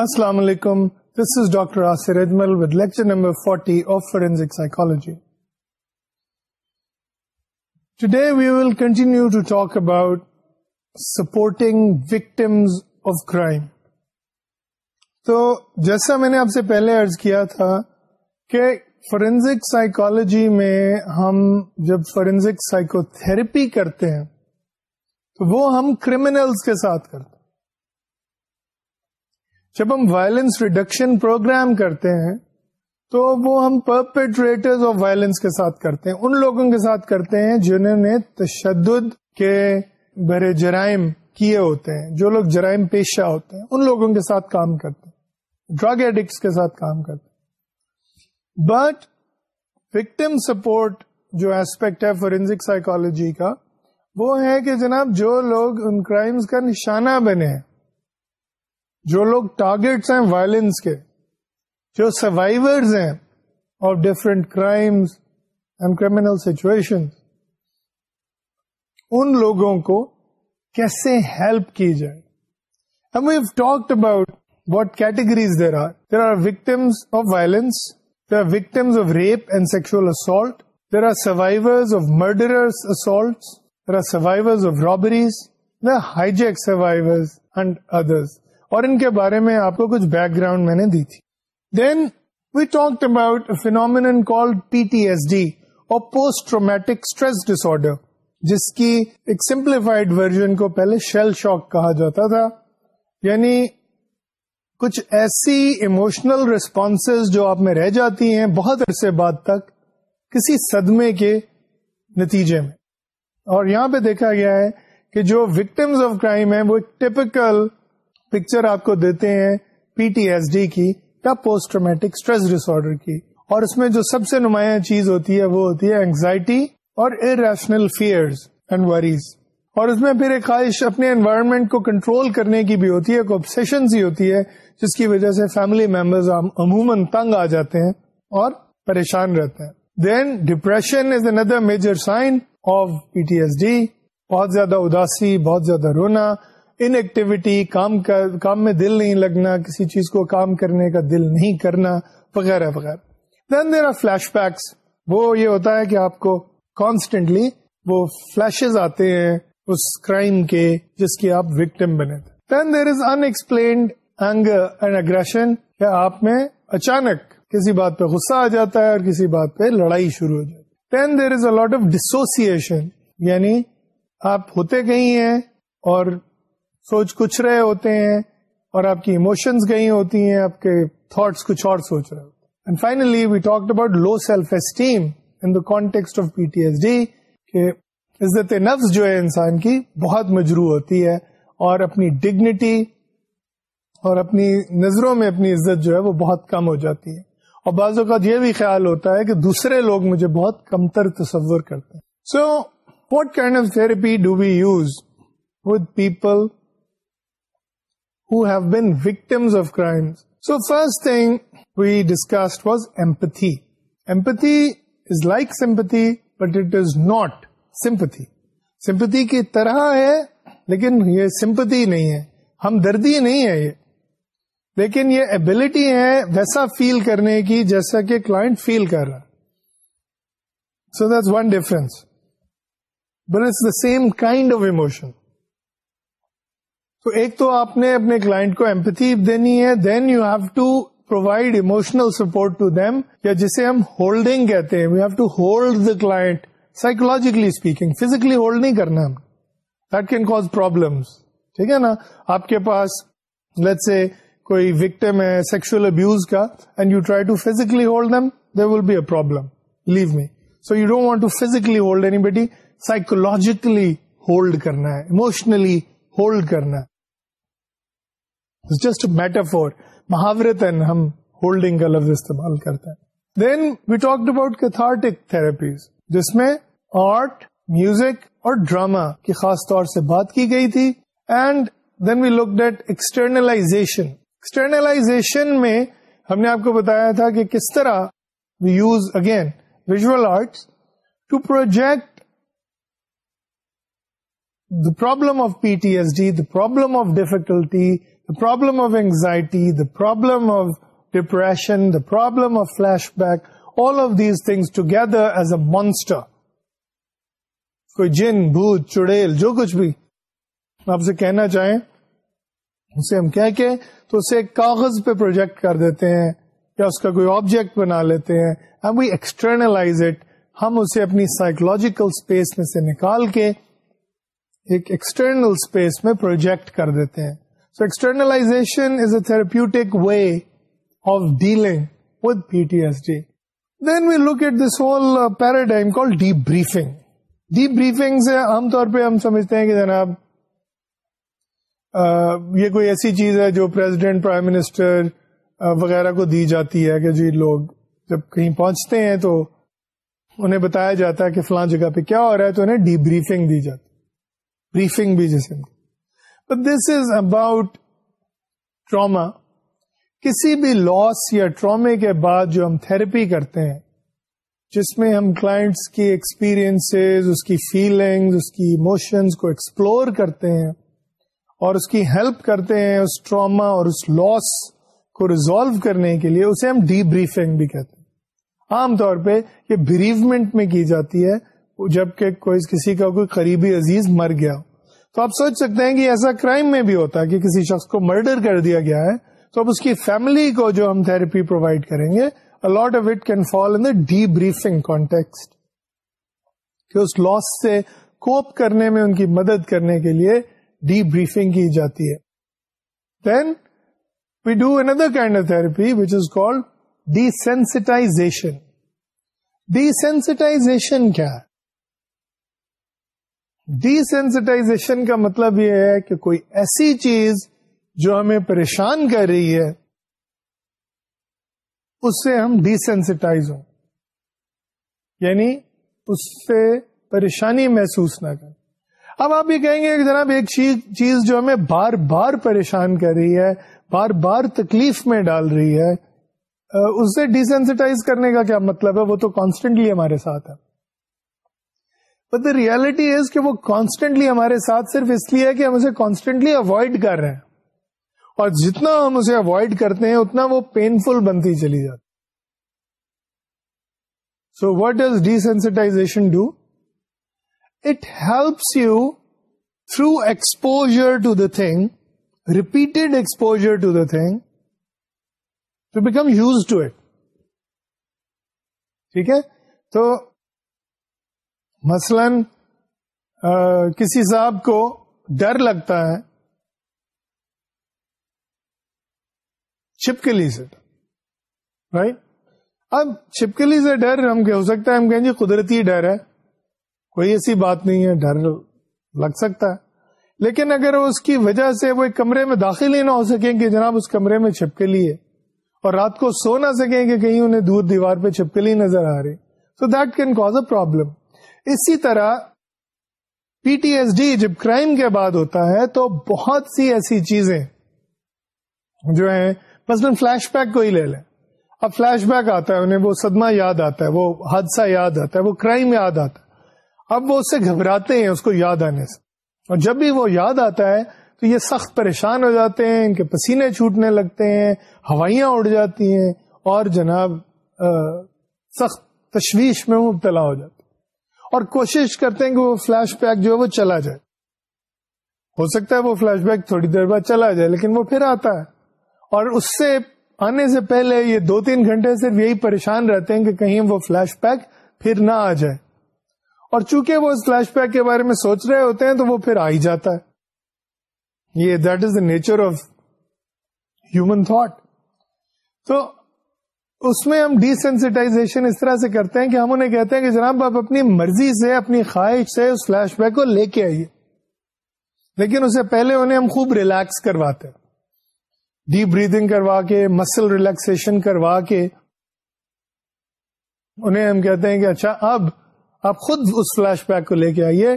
السلام علیکم this is doctor Asir Ajmal with lecture number forty of forensic psychology today we will continue to talk about supporting victims of crime تو جیسا میں نے آپ سے پہلے ارض کیا تھا کہ فورینزک سائیکالوجی میں ہم جب فورینزک سائیکو تھراپی کرتے ہیں، تو وہ ہم کریمنلس کے ساتھ کرتے ہیں۔ جب ہم وائلنس ریڈکشن پروگرام کرتے ہیں، تو وہ ہم پرپیٹریٹر آف وائلنس کے ساتھ کرتے ہیں۔ ان لوگوں کے ساتھ کرتے ہیں جنہوں نے تشدد کے بڑے جرائم کیے ہوتے ہیں۔ جو لوگ جرائم پیشہ ہوتے ہیں، ان لوگوں کے ساتھ کام کرتے ہیں۔ ڈرگ ایڈکٹس کے ساتھ کام کرتے ہیں۔ بٹ وکٹم سپورٹ جو ایسپیکٹ ہے فورینسک سائیکولوجی کا، وہ ہے کہ جناب جو لوگ ان کرائمز کا نشانہ بنے ہیں جو لوگ ٹارگیٹس ہیں وائلنس کے، جو سروائرز ہیں of different crimes and criminal situation ان لوگوں کو کیسے ہیلپ کی جائے؟ We've talked about what categories there are there are victims of violence there are victims of rape and sexual assault there are survivors of murders assault there are survivors of robberies there are hijack survivors and others اور ان کے بارے میں آپ کو کچھ back ground میں نے دی تھی۔ Then we talk about phenomenon call P T S D اور post traumatic stress disorder جس کی ایک سمپلیفائڈ ورژن کو پہلے شیل شاک کہا جاتا تھا۔ یعنی کچھ ایسی ایموشنل ریسپانس جو آپ میں رہ جاتی ہیں بہت عرصے بعد تک کسی صدمے کے نتیجے میں۔ اور یہاں پہ دیکھا گیا ہے کہ جو وکٹمس آف کرائم ہیں وہ ٹپکل پکچر آپ کو دیتے ہیں پی ٹی ایس ڈی کی یا post traumatic stress disorder کی اور اس میں جو سب سے نمایاں چیز ہوتی ہے وہ ہوتی ہے اینگزائٹی اور ارشنل فیئرز اینڈ وریز اور اس میں پھر ایک خواہش اپنے انوائرمنٹ کو کنٹرول کرنے کی بھی ہوتی ہے کوپسن ہی ہوتی ہے، جس کی وجہ سے فیملی ممبرز عموماً تنگ آ جاتے ہیں اور پریشان رہتے ہیں۔ Then depression is another major sign of P T S D بہت زیادہ اداسی، بہت زیادہ رونا ان ایکٹیویٹی کام کا، کام میں دل نہیں لگنا، کسی چیز کو کام کرنے کا دل نہیں کرنا، وغیرہ وغیرہ۔ دین دیر آر فلیش بیکس وہ یہ ہوتا ہے کہ آپ کو کانسٹینٹلی وہ فلیشز آتے ہیں اس کرائم کے جس کی آپ وکٹم بنے۔ تھے then there is unexplained anger and aggression کہ آپ میں اچانک کسی بات پہ غصہ آ جاتا ہے اور کسی بات پہ لڑائی شروع ہو جاتی ہے۔ دین there is a lot of dissociation یعنی آپ ہوتے کہیں ہیں اور سوچ کچھ رہے ہوتے ہیں اور آپ کی ایموشنز گئی ہوتی ہیں، آپ کے تھاٹس کچھ اور سوچ رہے ہوتے ہیں۔ And finally we talk about low self esteem in the context of P T S D کہ عزت نفس جو ہے انسان کی بہت مجروح ہوتی ہے اور اپنی ڈگنیٹی اور اپنی نظروں میں اپنی عزت جو ہے وہ بہت کم ہو جاتی ہے۔ اور بعض اوقات یہ بھی خیال ہوتا ہے کہ دوسرے لوگ مجھے بہت کمتر تصور کرتے ہیں۔ So what kind of therapy do we use with people who have been victims of crimes. So first thing we discussed was empathy. Empathy is like sympathy, but it is not sympathy. Sympathy کی طرح ہے لیکن یہ سمپتی نہیں ہے ہمدردی نہیں ہے یہ لیکن یہ ایبلٹی ہے ویسا فیل کرنے کی جیسا کہ کلائنٹ فیل کر رہا so that's one difference but it's the same kind of emotion تو ایک تو آپ نے اپنے کلائنٹ کو ایمپتھی دینی ہے then you have to provide emotional support to them یا جسے ہم ہولڈنگ کہتے ہیں we have to hold the client psychologically speaking physically hold نہیں کرنا ہم۔ دیٹ کین کاز پرابلم ٹھیک ہے نا؟ آپ کے پاس لیٹ سے کوئی وکٹم ہے سیکشل ابیوز کا and you try to physically hold them there will be a problem leave me so you don't want to physically hold anybody psychologically hold کرنا ہے اموشنلی ہولڈ کرنا ہے۔ جسٹ میٹر فور محاورت ہم holding کا لفظ استعمال کرتے ہیں then we talk about cathartic therapies جس میں آرٹ میوزک اور ڈراما کی خاص طور سے بات کی گئی تھی and then we look that externalisation externalisation میں ہم نے آپ کو بتایا تھا کہ کس طرح we use again visual arts to project the problem of P T S D the problem of difficulty the problem of anxiety, the problem of depression, the problem of flashback, all of these things together as a monster. کوئی جن بھوت چڑیل جو کچھ بھی آپ سے کہنا چاہیں اسے ہم کہہ کے تو اسے ایک کاغذ پہ پروجیکٹ کر دیتے ہیں یا اس کا کوئی آبجیکٹ بنا لیتے ہیں وی ایکسٹرنلائز اٹ ہم اسے اپنی سائیکولوجیکل اسپیس میں سے نکال کے ایک ایکسٹرنل اسپیس میں پروجیکٹ کر دیتے ہیں۔ So externalization is a therapeutic way of dealing with P T S D then we look at this whole paradigm call debriefing debriefing سے عام طور پہ ہم سمجھتے ہیں کہ جناب یہ کوئی ایسی چیز ہے جو پریزیڈنٹ پرائم منسٹر وغیرہ کو دی جاتی ہے کہ جی لوگ جب کہیں پہنچتے ہیں تو انہیں بتایا جاتا ہے کہ فلاں جگہ پہ کیا ہو رہا ہے تو انہیں ڈی بریفنگ دی جاتی بریفنگ بھی جسے دس از اباؤٹ ٹراما کسی بھی لاس یا ٹرامے کے بعد جو ہم تھراپی کرتے ہیں، جس میں ہم کلائنٹس کی ایکسپیرئنس اس کی فیلنگ اس کی ایموشنس کو ایکسپلور کرتے ہیں اور اس کی ہیلپ کرتے ہیں اس ٹراما اور اس لاس کو ریزالو کرنے کے لیے، اسے ہم ڈی بریفنگ بھی کہتے ہیں۔ عام طور پہ یہ بریفمنٹ میں کی جاتی ہے، جبکہ کوئی، کسی کا کوئی قریبی عزیز مر گیا۔ تو آپ سوچ سکتے ہیں کہ ایسا کرائم میں بھی ہوتا ہے کہ کسی شخص کو مرڈر کر دیا گیا ہے، تو اب اس کی فیملی کو جو ہم تھراپی پرووائڈ کریں گے lot of it can fall in debriefing context کہ اس لاس سے کوپ کرنے میں ان کی مدد کرنے کے لیے ڈی بریفنگ کی جاتی ہے۔ Then we do another kind of therapy which is called desensitization desensitization کیا ہے؟ ڈی سینسٹائزیشن کا مطلب یہ ہے کہ کوئی ایسی چیز جو ہمیں پریشان کر رہی ہے، اس سے ہم ڈیسینسٹائز ہوں۔ یعنی اس سے پریشانی محسوس نہ کریں۔ اب آپ یہ کہیں گے کہ جناب ایک چیز جو ہمیں بار بار پریشان کر رہی ہے، بار بار تکلیف میں ڈال رہی ہے، اس سے ڈیسینسٹائز کرنے کا کیا مطلب ہے؟ وہ تو کانسٹنٹلی ہمارے ساتھ ہے۔ بٹ دا ریالٹی از کہ وہ کانسٹنٹلی ہمارے ساتھ صرف اس لیے کہ ہم اسے کانسٹنٹلی اوائڈ کر رہے ہیں۔ اور جتنا ہم اسے اوائڈ کرتے ہیں، اتنا وہ پینفل بنتی چلی جاتی so what does desensitization do it helps you through exposure to the thing repeated exposure to the thing to become used to it ٹھیک ہے؟ تو مثلا کسی صاحب کو ڈر لگتا ہے چھپکلی سے رائٹ اب چھپکلی سے ڈر ہم ہو سکتا ہے ہم کہیں جی قدرتی ڈر ہے، کوئی ایسی بات نہیں ہے، ڈر لگ سکتا ہے۔ لیکن اگر اس کی وجہ سے وہ ایک کمرے میں داخل ہی نہ ہو سکیں کہ جناب اس کمرے میں چھپکلی ہے، اور رات کو سو نہ سکیں کہ کہیں انہیں دور دیوار پہ چھپکلی نظر آ رہی so that can cause a problem اسی طرح پی ٹی ایس ڈی جب کرائم کے بعد ہوتا ہے تو بہت سی ایسی چیزیں جو ہیں مثلاً فلیش بیک کو ہی لے لیں۔ اب فلیش بیک آتا ہے، انہیں وہ صدمہ یاد آتا ہے، وہ حادثہ یاد آتا ہے، وہ کرائم یاد آتا ہے۔ اب وہ اس سے گھبراتے ہیں، اس کو یاد آنے سے۔ اور جب بھی وہ یاد آتا ہے تو یہ سخت پریشان ہو جاتے ہیں، ان کے پسینے چھوٹنے لگتے ہیں، ہوائیاں اڑ جاتی ہیں اور جناب سخت تشویش میں مبتلا ہو جاتے اور کوشش کرتے ہیں کہ وہ فلیش بیک جو ہے وہ چلا جائے۔ ہو سکتا ہے وہ فلیش بیک تھوڑی دیر بعد چلا جائے، لیکن وہ پھر آتا ہے۔ اور اس سے آنے سے پہلے یہ دو تین گھنٹے صرف یہی پریشان رہتے ہیں کہ کہیں وہ فلیش پیک پھر نہ آ جائے۔ اور چونکہ وہ اس فلیش پیک کے بارے میں سوچ رہے ہوتے ہیں تو وہ پھر آ ہی جاتا ہے۔ یہ that is the nature of human thought تو اس میں ہم ڈیسینسٹائزیشن اس طرح سے کرتے ہیں کہ ہم انہیں کہتے ہیں کہ جناب آپ اپنی مرضی سے، اپنی خواہش سے اس فلیش بیک کو لے کے آئیے۔ لیکن اسے پہلے انہیں ہم خوب ریلیکس کرواتے ہیں۔ ڈیپ بریدنگ کروا کے مسل ریلیکسن کروا کے۔ انہیں ہم کہتے ہیں کہ اچھا اب آپ خود اس فلیش بیک کو لے کے آئیے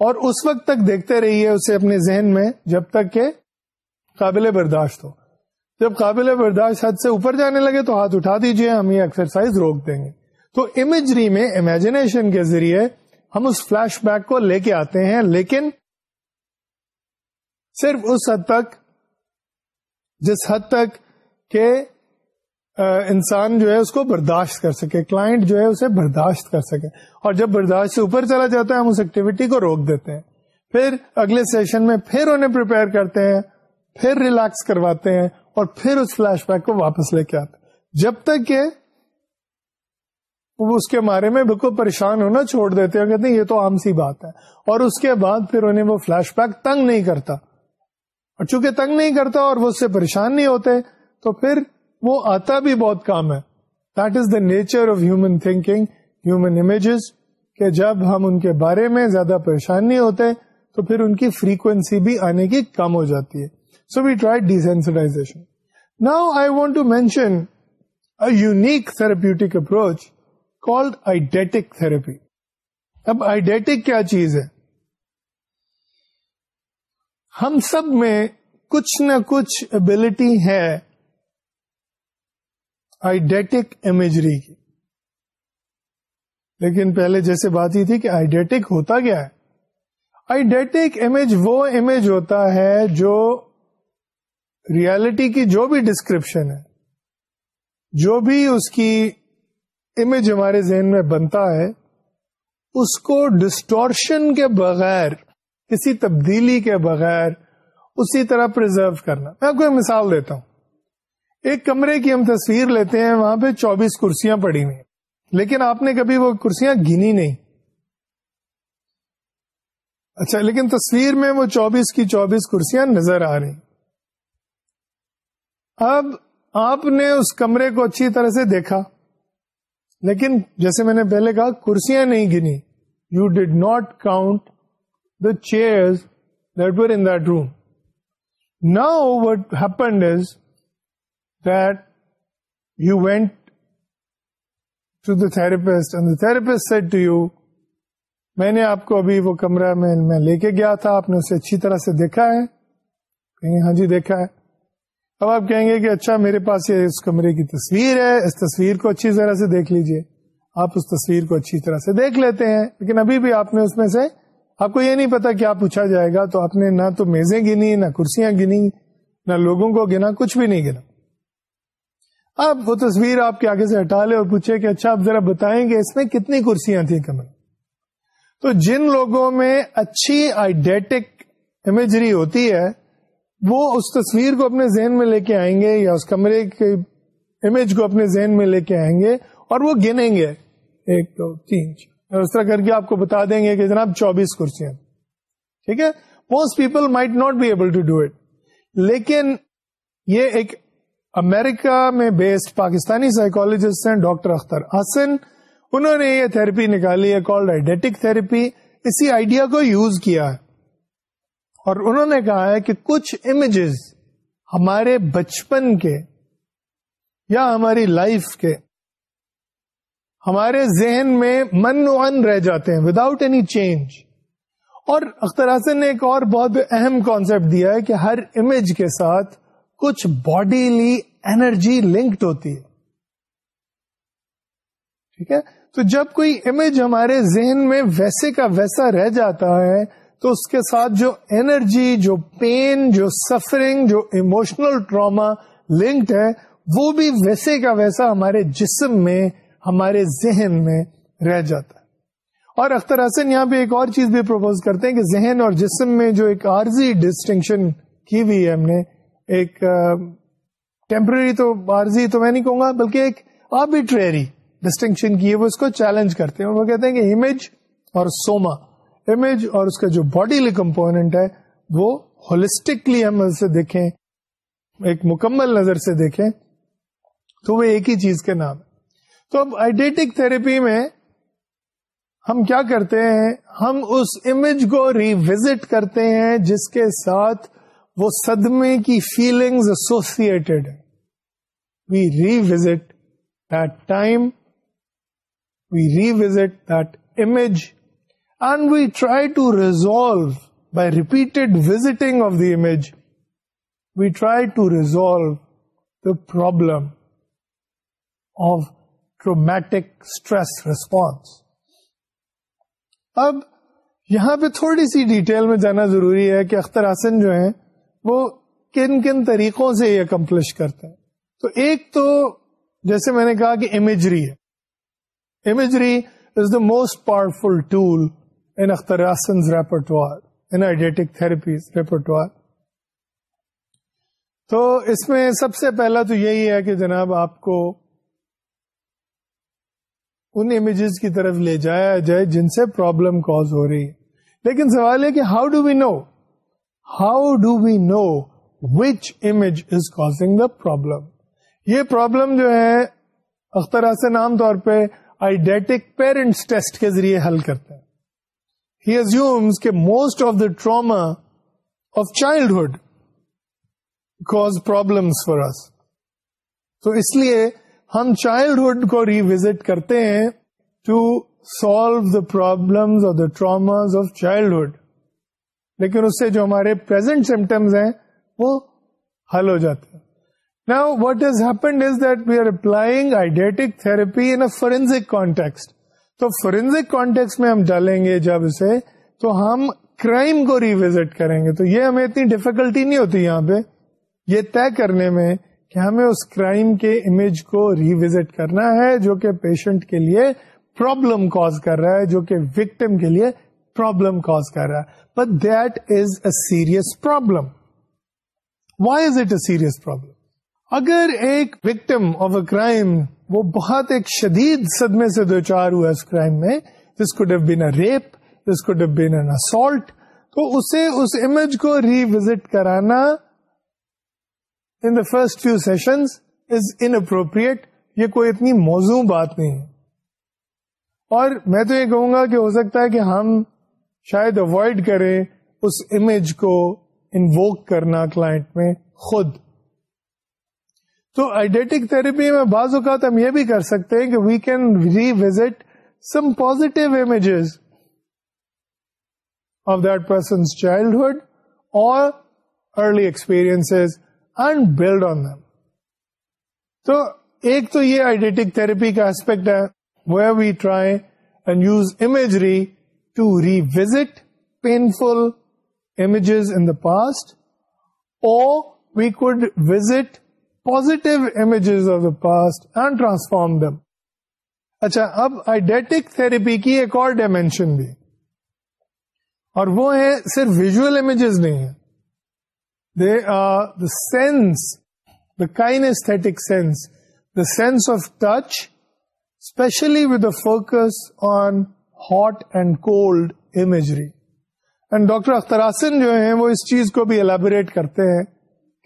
اور اس وقت تک دیکھتے رہیے اسے اپنے ذہن میں جب تک کہ قابل برداشت ہو۔ جب قابل برداشت حد سے اوپر جانے لگے تو ہاتھ اٹھا دیجیے، ہم یہ ایکسرسائز روک دیں گے۔ تو امیجری میں امیجنیشن کے ذریعے ہم اس فلیش بیک کو لے کے آتے ہیں، لیکن صرف اس حد تک، جس حد تک کہ انسان جو ہے اس کو برداشت کر سکے کلائنٹ جو ہے اسے برداشت کر سکے۔ اور جب برداشت سے اوپر چلا جاتا ہے، ہم اس ایکٹیویٹی کو روک دیتے ہیں۔ پھر اگلے سیشن میں پھر انہیں پریپئر کرتے ہیں۔ پھر ریلیکس کرواتے ہیں اور پھر اس فلیش بیک کو واپس لے کے آتے ہیں۔ جب تک کہ وہ اس کے بارے میں بالکل پریشان ہونا چھوڑ دیتے ہیں کہتے ہیں یہ تو عام سی بات ہے۔ اور اس کے بعد پھر انہیں وہ فلیش بیک تنگ نہیں کرتا۔ اور چونکہ تنگ نہیں کرتا اور وہ اس سے پریشان نہیں ہوتے، تو پھر وہ آتا بھی بہت کام ہے۔ That is the nature of human thinking human images کہ جب ہم ان کے بارے میں زیادہ پریشان نہیں ہوتے، تو پھر ان کی فریکوینسی بھی آنے کی کم ہو جاتی ہے۔ So we try desensitization now I want to mention unique therapeutic approach called eidetic therapy اب آئیڈیٹک کیا چیز ہے؟ ہم سب میں کچھ نہ کچھ ابلٹی ہے آئیڈیٹک امیجری کی۔ لیکن پہلے جیسے بات ہی تھی کہ آئیڈیٹک ہوتا کیا ہے؟ آئیڈیٹک امیج وہ امیج ہوتا ہے جو ریالٹی کی جو بھی ڈسکرپشن ہے، جو بھی اس کی امیج ہمارے ذہن میں بنتا ہے، اس کو ڈسٹورشن کے بغیر، کسی تبدیلی کے بغیر اسی طرح پرزرو کرنا۔ میں آپ کو ایک مثال دیتا ہوں۔ ایک کمرے کی ہم تصویر لیتے ہیں، وہاں پہ چوبیس کرسیاں پڑی ہوئی لیکن آپ نے کبھی وہ کرسیاں گنی نہیں۔ اچھا لیکن تصویر میں وہ چوبیس کی چوبیس کرسیاں نظر آ رہی۔ اب آپ نے اس کمرے کو اچھی طرح سے دیکھا۔ لیکن جیسے میں نے پہلے کہا، کرسیاں نہیں گنی۔ You did not count the chair that were in that room now what happened is that you went to the therapist and the therapist said to you میں نے آپ کو ابھی وہ کمرہ میں میں لے کے گیا تھا آپ نے اسے اچھی طرح سے دیکھا ہے کہیں ہاں جی دیکھا ہے۔ اب آپ کہیں گے کہ اچھا میرے پاس یہ اس کمرے کی تصویر ہے، اس تصویر کو اچھی طرح سے دیکھ لیجیے۔ آپ اس تصویر کو اچھی طرح سے دیکھ لیتے ہیں، لیکن ابھی بھی آپ نے اس میں سے، آپ کو یہ نہیں پتا کیا پوچھا جائے گا تو آپ نے نہ تو میزیں گنی، نہ کرسیاں گنی، نہ لوگوں کو گنا، کچھ بھی نہیں گنا۔ اب وہ تصویر آپ کے آگے سے ہٹا لے اور پوچھے کہ اچھا آپ ذرا بتائیں گے اس میں کتنی کرسیاں تھیں کمرے۔ تو جن لوگوں میں اچھی آئیڈیٹک امیجری ہوتی ہے وہ اس تصویر کو اپنے ذہن میں لے کے آئیں گے یا اس کمرے کے امیج کو اپنے ذہن میں لے کے آئیں گے اور وہ گنیں گے. ایک، دو، تین، چار. اس طرح کر کے آپ کو بتا دیں گے کہ جناب چوبیس کرسیاں. ٹھیک ہے؟ Most people might not be able to do it لیکن یہ ایک امریکہ میں بیسڈ پاکستانی سائیکولوجسٹ ہیں، ڈاکٹر اختر حسن. انہوں نے یہ تھراپی نکالی ہے کالڈ آئیڈیٹک تھراپی اسی آئیڈیا کو یوز کیا ہے. اور انہوں نے کہا ہے کہ کچھ امیجز ہمارے بچپن کے یا ہماری لائف کے ہمارے ذہن میں من و ان رہ جاتے ہیں وداؤٹ اینی چینج اور اختر حسن نے ایک اور بہت اہم کانسیپٹ دیا ہے کہ ہر امیج کے ساتھ کچھ باڈیلی انرجی لنکڈ ہوتی ہے. ٹھیک ہے؟ تو جب کوئی امیج ہمارے ذہن میں ویسے کا ویسا رہ جاتا ہے تو اس کے ساتھ جو انرجی، جو پین، جو سفرنگ جو ایموشنل ٹراما لنکڈ ہے، وہ بھی ویسے کا ویسا ہمارے جسم میں، ہمارے ذہن میں رہ جاتا ہے۔ اور اختر حسن یہاں پہ ایک اور چیز بھی پروپوز کرتے ہیں کہ ذہن اور جسم میں جو ایک عارضی ڈسٹنکشن کی ہوئی ہے ہم نے، ایک ٹیمپرری تو عارضی تو میں نہیں کہوں گا، بلکہ ایک آربیٹری ڈسٹنکشن کی ہے، وہ اس کو چیلنج کرتے ہیں۔ وہ کہتے ہیں کہ امیج اور سوما امیج اور اس کا جو باڈیلی کمپونیٹ ہے، وہ ہولسٹکلی ہم اسے دیکھیں، ایک مکمل نظر سے دیکھیں، تو وہ ایک ہی چیز کے نام تو اب آئیڈیٹک تھراپی میں ہم کیا کرتے ہیں؟ ہم اس امیج کو ریوزٹ کرتے ہیں جس کے ساتھ وہ صدمے کی فیلنگز ایسوسیڈ ہے we revisit that time we revisit that image And we try to resolve, by repeated visiting of the image, we try to resolve the problem of traumatic stress response. اب یہاں پہ تھوڑی سی detail میں جانا ضروری ہے کہ اختر حسن جو ہیں وہ کن کن طریقوں سے یہ اکمپلش کرتے ہیں۔ تو ایک تو جیسے میں نے کہا کہ امیجری ہے۔ Imagery is the most powerful tool in Akhter Ahsen repertoire, in eidetic therapies repertoire. تو اس میں سب سے پہلا تو یہی ہے کہ جناب آپ کو ان امیجز کی طرف لے جایا جائے جن سے پرابلم کاز ہو رہی ہے۔ لیکن سوال ہے کہ how do we know how do we know which image is causing the problem یہ پرابلم جو ہے اختر حسن عام طور پہ آئیڈیٹک پیرنٹس ٹیسٹ کے ذریعے حل کرتے ہیں ہی ازیومس کہ most of the trauma of childhood cause problems for us تو اس لیے ہم چائلڈہڈ کو ریوزٹ کرتے ہیں ٹو سالو دا پرابلم اور دا ٹراماز آف چائلڈہڈ لیکن اس سے جو ہمارے پرزینٹ سمٹمس ہیں وہ حل ہو جاتے ہیں۔ نا what is happened is that we are applying eidetic therapy in forensic context تو فورینزک کانٹیکس میں ہم ڈالیں گے جب اسے، تو ہم کرائم کو ریوزٹ کریں گے۔ تو یہ ہمیں اتنی ڈفیکلٹی نہیں ہوتی یہاں پہ۔ یہ طے کرنے میں کہ ہمیں اس کرائم کے امیج کو ریوزٹ کرنا ہے، جو کہ پیشنٹ کے لیے پرابلم کاز کر رہا ہے، جو کہ وکٹم کے لیے پرابلم کاز کر رہا ہے۔ But that is a serious problem why is it a serious problem اگر ایک وکٹم آف اے کرائم وہ بہت ایک شدید صدمے سے دو چار ہوا اس کرائم میں۔ This could have been a rape this could have been an assault تو اسے اس امیج کو ریوزٹ کرانا in the first few sessions is inappropriate یہ کوئی اتنی موزوں بات نہیں۔ ہے اور میں تو یہ کہوں گا کہ ہو سکتا ہے کہ ہم شاید اوائڈ کریں اس امیج کو انووک کرنا کلائنٹ میں خود۔ تو آئیڈیٹک تھراپی میں بعض اوقات ہم یہ بھی کر سکتے ہیں کہ we can revisit some positive images of that persons childhood اور early experience and build on them تو ایک تو یہ آئیڈیٹک تھراپی کا اسپیکٹ ہے where we try and use imagery to revisit painful images in the past or we could visit positive images of the past and transform them اچھا اب eidetic therapy کی ایک اور ڈائمینشن بھی اور وہ ہے صرف ویژل امیجز نہیں ہے They are the sense, the kinesthetic sense, the sense of touch, especially with a focus on hot and cold imagery. And doctor Akhter Ahsen جو ہیں وہ اس چیز کو بھی ایلیبوریٹ کرتے ہیں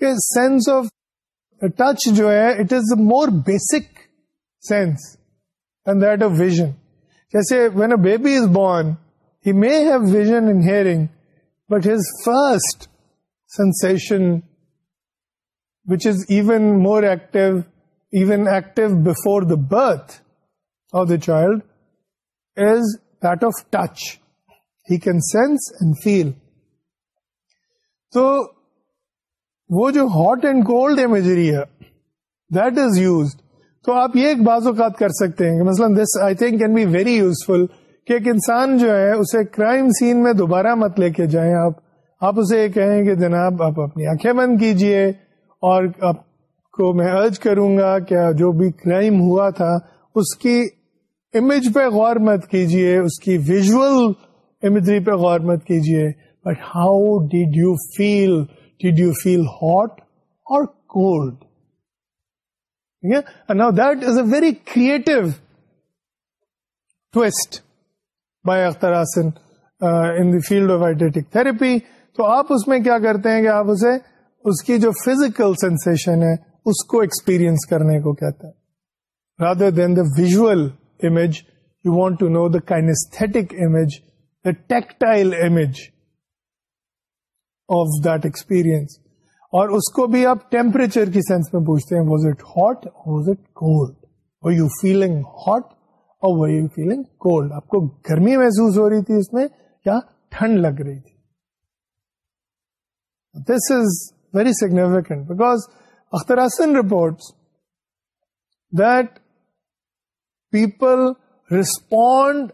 کہ سینس آف ٹچ جو ہے it is the more basic sense and of vision جیسے we a baby is born he may have hearing but first sense which is even more ایک even active before the birth of the child is dirt of touch he can sense and feel تو وہ جو hot and cold imagery ہے that is used تو آپ یہ ایک بعض اوقات کر سکتے ہیں کہ مثلاً this I think can be very useful کہ ایک انسان جو ہے اسے کرائم سین میں دوبارہ مت لے کے جائیں آپ. آپ اسے یہ کہیں کہ جناب آپ اپنی آنکھیں بند کیجیے اور آپ کو میں ارج کروں گا کہ جو بھی کرائم ہوا تھا اس کی امیج پہ غور مت کیجیے، اس کی ویژل امیجری پہ غور مت کیجیے. But how did you feel did you feel hot اور cold now that is a very creative twist by Akhter Ahsen in the field of eidetic therapy تو آپ اس میں کیا کرتے ہیں کہ آپ اسے اس کی جو فزیکل سینسن ہے، اس کو ایکسپیرئنس کرنے کو کہتے ہیں. Rather than the visual image you want to know the kinesthetic image the tactile image of that experience اور اس کو بھی آپ ٹیمپریچر کی سینس میں پوچھتے ہیں was it hot was it cold you feeling hot اور یو فیلنگ کولڈ آپ کو گرمی محسوس ہو رہی تھی اس میں یا ٹھنڈ لگ رہی تھی؟ This is very significant because Akhtar Hassan reports that people respond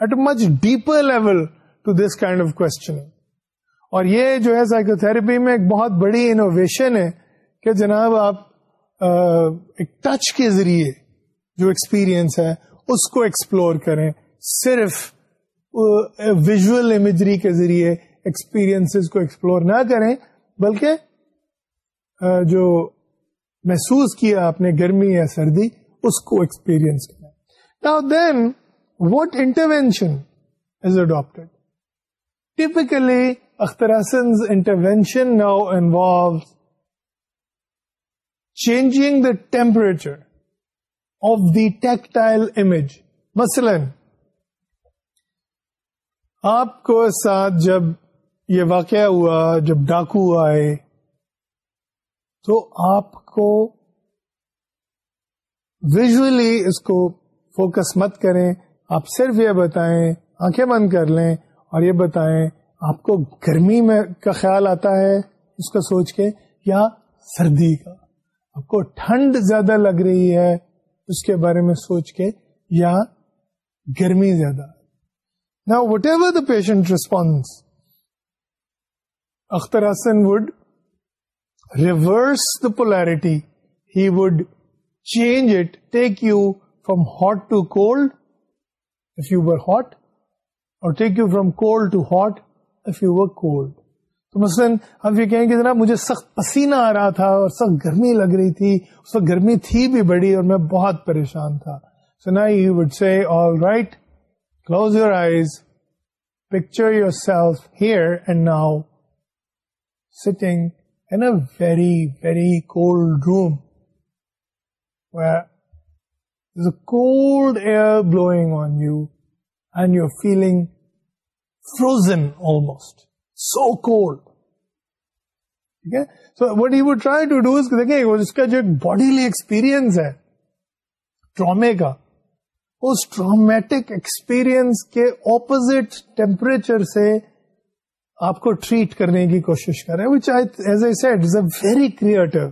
at a much deeper level to this kind. اور یہ جو ہے سائیکو تھراپی میں ایک بہت بڑی انوویشن ہے کہ جناب آپ ایک ٹچ کے ذریعے جو ایکسپیرئنس ہے، اس کو ایکسپلور کریں۔ صرف ویژل امیجری کے ذریعے ایکسپیرئنس کو ایکسپلور نہ کریں، بلکہ جو محسوس کیا آپ نے، گرمی یا سردی، اس کو ایکسپیرئنس کیا then what intervention is adopted typically اختراسن intervention now involve changing the temperature of the tactile image مثلاً، آپ کو ساتھ جب یہ واقعہ ہوا، جب ڈاکو آئے، تو آپ کو ویژلی اس کو فوکس مت کریں، آپ صرف یہ بتائیں، آنکھیں بند کر لیں اور یہ بتائیں، آپ کو گرمی میں کا خیال آتا ہے اس کا سوچ کے، یا سردی کا؟ آپ کو ٹھنڈ زیادہ لگ رہی ہے اس کے بارے میں سوچ کے، یا گرمی زیادہ؟ نا whatever the patient response Akhtar Hasan would reverse the polarity he would change it take you from hot to cold if you were hot or take you from cold to hot if you were cold تو مثلاً ہم یہ کہیں کہ جناب، مجھے سخت پسینہ آ رہا تھا اور سخت گرمی لگ رہی تھی، اس وقت گرمی تھی بھی بڑی اور میں بہت پریشان تھا۔ So now you would see all right close your eyes picture yourself here and now sitting in a very very cold room cold air blowing on you and you're feeling frozen almost. So cold. Okay? So what he would try to do is, دیکھیں اس کا جو bodily experience ہے trauma کا اس traumatic experience کے opposite temperature سے آپ کو ٹریٹ کرنے کی کوشش کریں which is a set is a very creative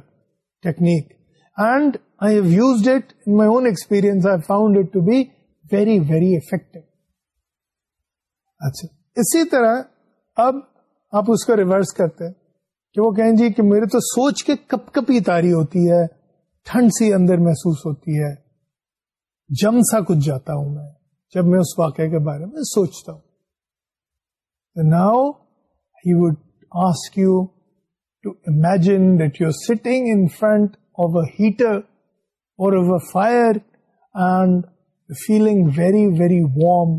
technique and I have used it in my own experience I found it to be very very effective اچھا۔ اسی طرح اب آپ اس کو ریورس کرتے کہ وہ کہیں جی کہ میرے تو سوچ کے کپ کپی تاری ہوتی ہے، ٹھنڈ سی اندر محسوس ہوتی ہے، جم سا کچھ جاتا ہوں میں جب میں اس واقعے کے بارے میں سوچتا ہوں۔ Now he would ask you to imagine that you sitting in front of a heater or fire and feeling very very warm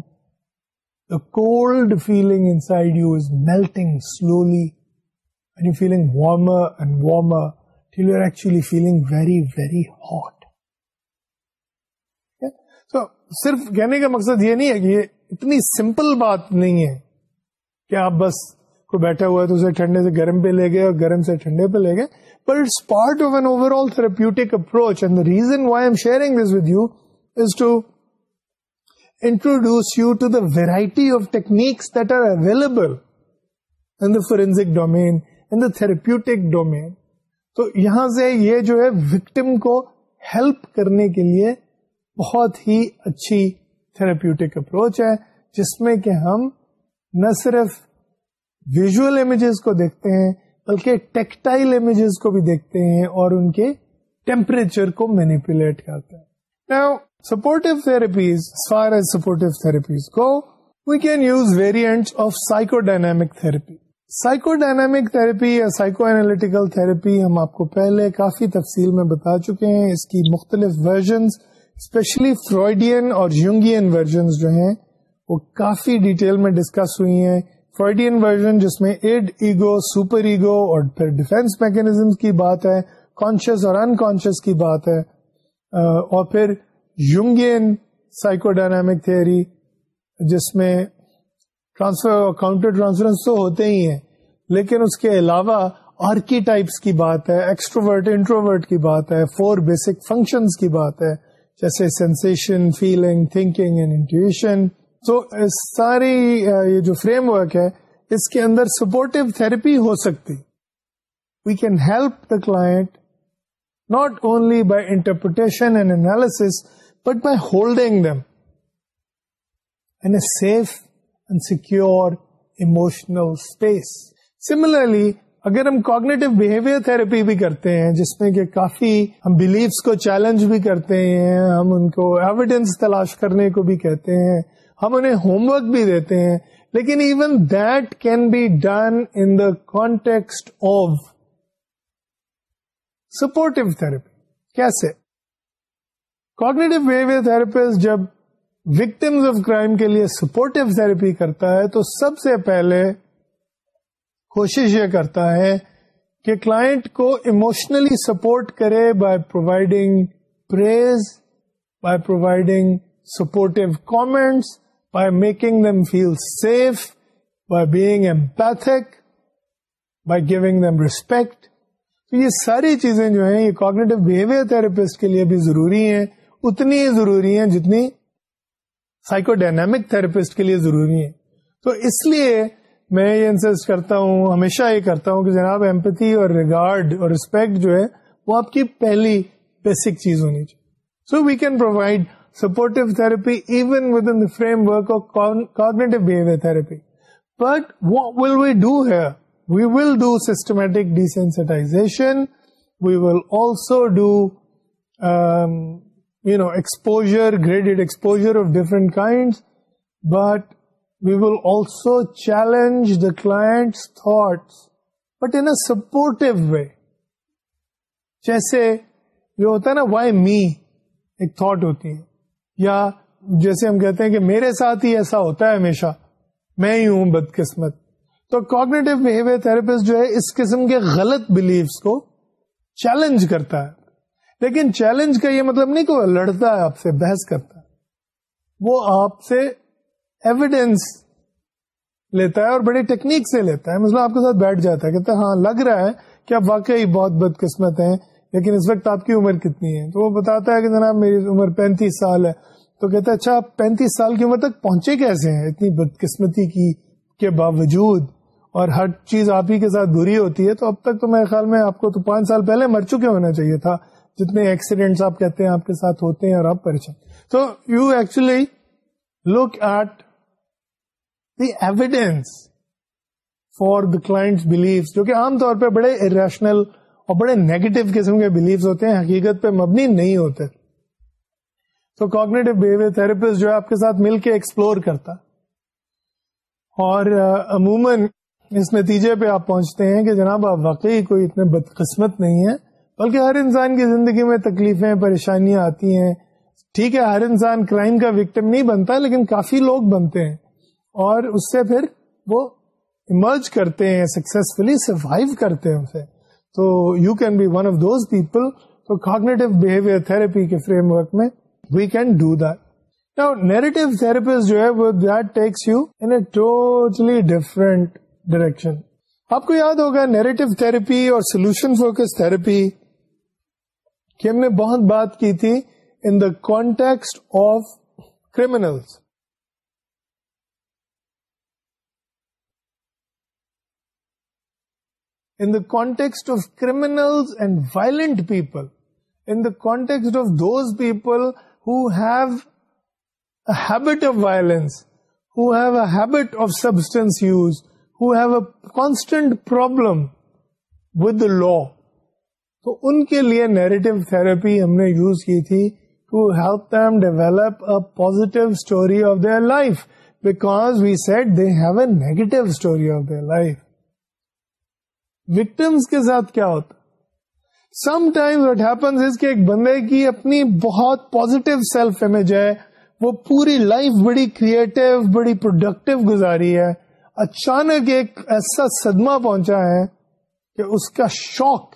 the cold feeling inside you is melting slowly and you feeling warmer and warmer till you are actually feeling very very hot تو صرف کہنے کا مقصد یہ نہیں ہے کہ یہ اتنی سمپل بات نہیں ہے کہ آپ بس کوئی بیٹھا ہوا ہے تو اسے ٹھنڈے سے گرم پہ لے گئے اور گرم سے ٹھنڈے پہ لے گئے but it's part of an overall therapeutic approach and the reason why I'm sharing this with you is to introduce you to the variety of techniques that are available in the forensic domain in the therapeutic domain تو یہاں سے یہ جو ہے victim کو help کرنے کے لیے بہت ہی اچھی تھراپیوٹک اپروچ ہے، جس میں کہ ہم نہ صرف ویژل امیجز کو دیکھتے ہیں، بلکہ ٹیکٹائل امیجز کو بھی دیکھتے ہیں اور ان کے ٹیمپریچر کو مینیپولیٹ کرتے ہیں۔ Now, supportive therapies, as far as supportive therapies go, we can use variants of psychodynamic therapy. Psychodynamic therapy یا سائیکو اینالیٹیکل تھراپی ہم آپ کو پہلے کافی تفصیل میں بتا چکے ہیں اس کی مختلف ورژنس اسپیشلی فرائڈین اور یونگین ورژن جو ہیں وہ کافی ڈیٹیل میں ڈسکس ہوئی ہیں فرائڈین ورژن جس میں ایڈ ایگو سپر ایگو اور پھر ڈیفینس میکینزم کی بات ہے کانشیس اور انکانشیس کی بات ہے اور پھر یونگین سائیکو ڈائنامک تھیئری جس میں ٹرانسفر اور کاؤنٹر ٹرانسفرنس تو ہوتے ہی ہیں، لیکن اس کے علاوہ آرکی ٹائپس کی بات ہے ایکسٹروورٹ انٹروورٹ کی بات ہے فور بیسک فنکشنز کی بات ہے، جیسے sensation feeling thinking and intuition تو ساری یہ جو فریم ورک ہے، اس کے اندر سپورٹو تھراپی ہو سکتی۔ We can help the client not only by interpretation and analysis but by holding them in a safe and secure emotional space similarly اگر ہم کوگنیٹو بہیویئر تھراپی بھی کرتے ہیں، جس میں کہ کافی ہم بلیفس کو چیلنج بھی کرتے ہیں، ہم ان کو ایویڈینس تلاش کرنے کو بھی کہتے ہیں، ہم انہیں ہوم ورک بھی دیتے ہیں، لیکن even that can be done in the context of supportive therapy کیسے؟ کوگنیٹو بہیویئر تھراپسٹ جب وکٹمس آف کرائم کے لیے سپورٹو تھراپی کرتا ہے تو سب سے پہلے کوشش یہ کرتا ہے کہ کلائنٹ کو ایموشنلی سپورٹ کرے by providing praise by providing supportive comments by making them feel safe by being empathic by giving them respect تو یہ ساری چیزیں جو ہیں، یہ کوگنیٹو بہیویئر تھراپسٹ کے لیے بھی ضروری ہیں، اتنی ہی ضروری ہیں جتنی سائیکو ڈائنامک تھراپسٹ کے لیے ضروری ہیں۔ تو اس لیے میں یہ انسسٹ کرتا ہوں، ہمیشہ یہ کرتا ہوں کہ جناب ایمپتھی اور ریگارڈ اور ریسپیکٹ جو ہے، وہ آپ کی پہلی بیسک چیز ہونی چاہیے۔ So we can provide supportive therapy even within framework of cognitive behaviour therapy but what will we do here we will do systematic desensitisation we will also do you know exposure graded exposure of different kind but we will also challenge the client's thoughts but in supportive way جیسے جو ہوتا ہے نا Y می ایک thought ہوتی ہے. یا جیسے ہم کہتے ہیں کہ میرے ساتھ ہی ایسا ہوتا ہے ہمیشہ. میں ہی ہوں بدقسمت. تو کوگنیٹو بہیویئر تھراپسٹ جو ہے اس قسم کے غلط بلیفس کو چیلنج کرتا ہے۔ لیکن چیلنج کا یہ مطلب نہیں کہ وہ لڑتا ہے، آپ سے بحث کرتا ہے۔ وہ آپ سے ایویڈینس لیتا ہے اور بڑی ٹیکنیک سے لیتا ہے۔ مثلا آپ کے ساتھ بیٹھ جاتا ہے، کہتا ہے ہاں لگ رہا ہے کہ آپ واقعی بہت بد قسمت ہیں، لیکن اس وقت آپ کی عمر کتنی ہے؟ تو وہ بتاتا ہے کہ جناب، میری عمر پینتیس سال ہے۔ تو کہتا ہے اچھا آپ پینتیس سال کی عمر تک پہنچے کیسے ہیں؟ اتنی بدقسمتی کی کے باوجود۔ اور ہر چیز آپ ہی کے ساتھ بری ہوتی ہے، تو اب تک تو میرے خیال میں آپ کو تو پانچ سال پہلے مر چکے ہونا چاہیے تھا، جتنے ایکسیڈینٹس آپ کہتے ہیں آپ کے ساتھ ہوتے ہیں اور آپ پریشان۔ تو you actually look at the evidence for the client belief جو کہ عام طور پہ بڑے ارشنل اور بڑے نیگیٹو قسم کے بلیفس ہوتے ہیں، حقیقت پہ مبنی نہیں ہوتے۔ تو کوگنیٹو بہیویئر تھراپسٹ جو ہے آپ کے ساتھ مل کے ایکسپلور کرتا۔ اور عموماً اس نتیجے پہ آپ پہنچتے ہیں کہ جناب، آپ واقعی کوئی اتنے بدقسمت نہیں ہے بلکہ ہر انسان کی زندگی میں تکلیفیں، پریشانیاں آتی ہیں۔ ٹھیک ہے، ہر انسان کرائم کا وکٹم نہیں بنتا، لیکن کافی لوگ بنتے ہیں۔ اور اس سے پھر وہ ایمرج کرتے ہیں سکسیسفلی سروائو کرتے ہیں اسے۔ تو you can be one of those people تو کاگنیٹو بہیویئر تھراپی کے فریم ورک میں we can do that narrative therapist جو ہے وہ that takes you in a totally different direction. آپ کو یاد ہوگا نیریٹو تھرپی اور سولوشن فوکس تھرپی کی ہم نے بہت بات کی تھی in context of girls in the context of girls and violent people in the context of those people who have a habit of violence who have a habit of substance use who have a constant problem with the law. تو ان کے لیے narrative therapy ہم نے use کی تھی to help them develop a positive story of their life because we said they have a negative story of their life victims کے ساتھ کیا ہوتا sometime what happens is کہ ایک بندے کی اپنی بہت پوزیٹو سیلف امیج ہے، وہ پوری لائف بڑی کریٹو بڑی پروڈکٹیو گزاری ہے۔ اچانک ایک ایسا صدمہ پہنچا ہے کہ اس کا شوق،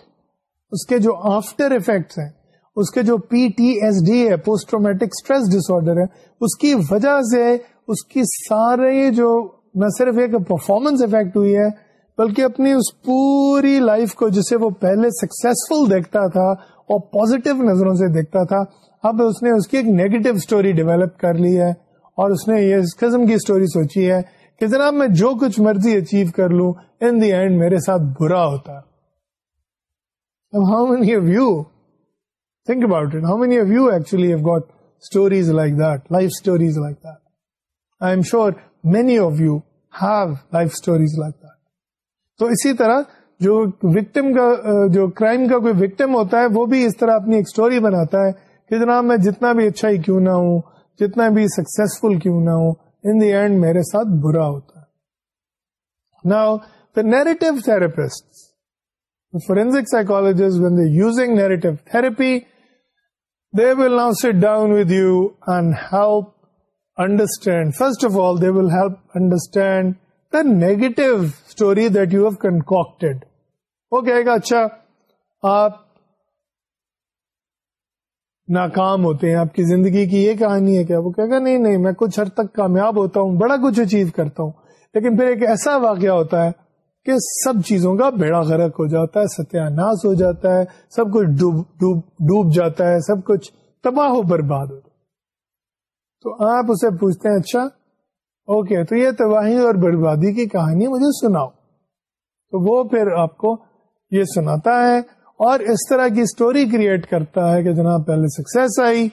اس کے جو آفٹر افیکٹس ہیں، اس کے جو پی ٹی ایس ڈی ہے post traumatic stress disorder ہے، اس کی وجہ سے اس کی سارے جو نہ صرف ایک پرفارمنس افیکٹ ہوئی ہے، بلکہ اپنی اس پوری لائف کو جسے وہ پہلے سکسیسفل دیکھتا تھا اور پوزیٹو نظروں سے دیکھتا تھا، اب اس نے اس کی ایک نیگیٹو اسٹوری ڈیولپ کر لی ہے اور اس نے یہ اس قسم کی اسٹوری سوچی ہے کہ جناب میں جو کچھ مرضی اچیو کر لوں ان دی اینڈ میرے ساتھ برا ہوتا۔ How many of you think about it how many of you actually have got stories like that life stories like that I'm sure many of you have life stories like that تو اسی طرح جو victim کا، جو crime کا کوئی victim ہوتا ہے، وہ بھی اس طرح اپنی ایک اسٹوری بناتا ہے کہ جناب میں جتنا بھی اچھا ہی کیوں نہ ہوں، جتنا بھی سکسیسفل کیوں نہ ہوں ان دی اینڈ میرے ساتھ برا ہوتا ہے نا the narrative therapist forensic psychologist when they using narrative therapy they will now sit down with you and help understand first of all they will help understand the negative story that you have concocted وہ کہے گا اچھا آپ ناکام ہوتے ہیں، آپ کی زندگی کی یہ کہانی ہے کیا وہ کہے گا نہیں نہیں، میں کچھ حد تک کامیاب ہوتا ہوں، بڑا کچھ اچیو کرتا ہوں۔ لیکن پھر ایک ایسا واقعہ ہوتا ہے کہ سب چیزوں کا بیڑا غرق ہو جاتا ہے، ستیہ ہو جاتا ہے، سب کچھ ڈوب ڈوب ڈوب جاتا ہے، سب کچھ تباہ و برباد ہو جاتا تو آپ اسے پوچھتے ہیں اچھا اوکے، تو یہ تباہی اور بربادی کی کہانی مجھے سناؤ۔ تو وہ پھر آپ کو یہ سناتا ہے اور اس طرح کی اسٹوری کریٹ کرتا ہے کہ جناب پہلے سکسیس آئی،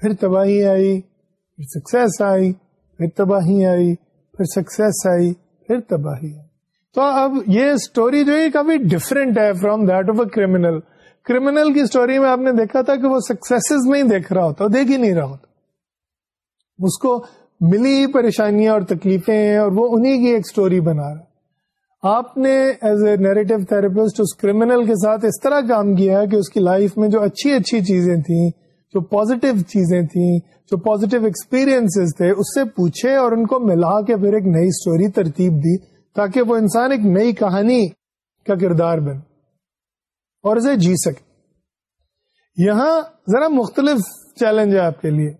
پھر تباہی آئی، پھر سکسیس آئی، پھر تباہی آئی، پھر سکسیس آئی، پھر تباہی آئی۔ تو اب یہ اسٹوری جو ہے کافی ڈفرینٹ ہے from that of a criminal criminal کی اسٹوری میں آپ نے دیکھا تھا کہ وہ سکسیس نہیں دیکھ رہا ہوتا دیکھ ہی نہیں رہا ہوتا۔ اس کو ملی پریشانیاں اور تکلیفیں ہیں اور وہ انہیں کی ایک اسٹوری بنا رہا۔ ہے آپ نے ایز اے نیریٹو تھراپسٹ اس کریمنل کے ساتھ اس طرح کام کیا ہے کہ اس کی لائف میں جو اچھی اچھی چیزیں تھیں، جو پازیٹیو چیزیں تھیں، جو پازیٹیو ایکسپیرئنس تھے، اس سے پوچھے اور ان کو ملا کے پھر ایک نئی اسٹوری ترتیب دی تاکہ وہ انسان ایک نئی کہانی کا کردار بن۔ اور اسے جی سکے۔ یہاں ذرا مختلف چیلنج ہے آپ کے لیے۔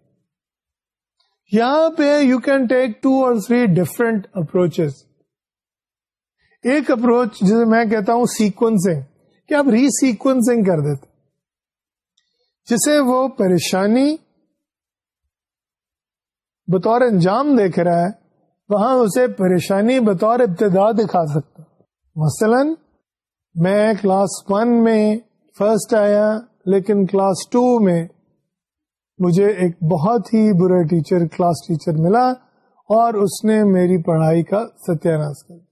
یہاں پہ you can take two or three different approaches ایک اپروچ جسے میں کہتا ہوں سیکوینسنگ کہ آپ ری سیکوینسنگ کر دیتے جسے وہ پریشانی بطور انجام دیکھ رہا ہے، وہاں اسے پریشانی بطور ابتدا دکھا سکتا مثلا، میں کلاس ون میں فرسٹ آیا، لیکن کلاس ٹو میں مجھے ایک بہت ہی برا ٹیچر، کلاس ٹیچر ملا اور اس نے میری پڑھائی کا ستیہ کر